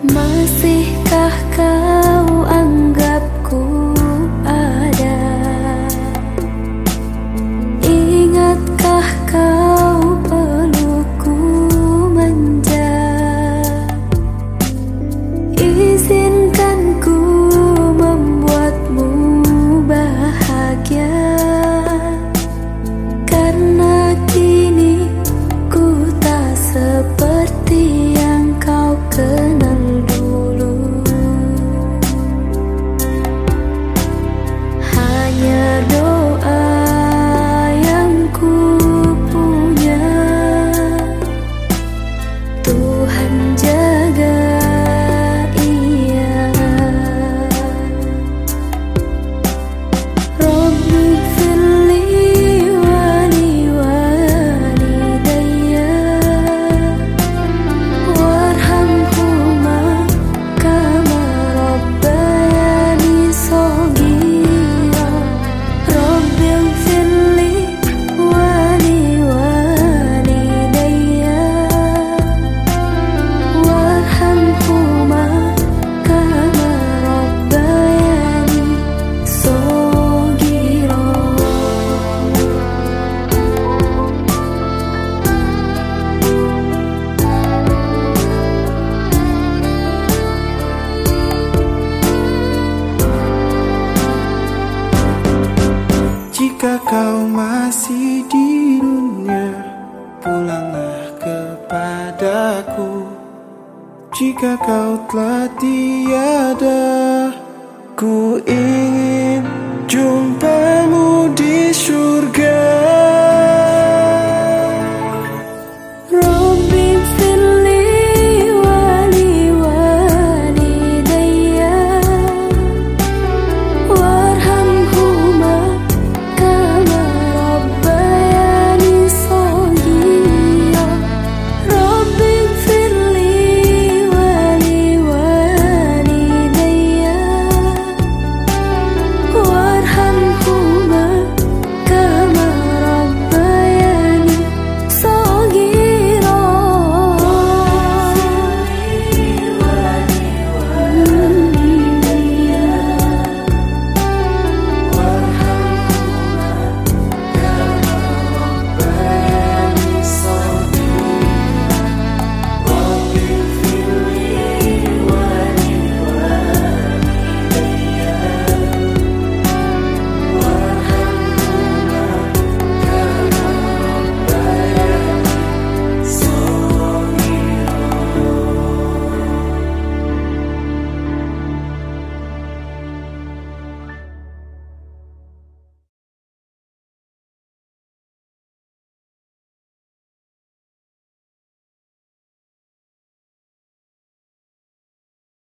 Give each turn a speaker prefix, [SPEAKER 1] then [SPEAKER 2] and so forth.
[SPEAKER 1] Masihkah kau Jika kau masih di dunia, pulanglah kepadaku. Jika kau telah tiada, ku ingin jumpa.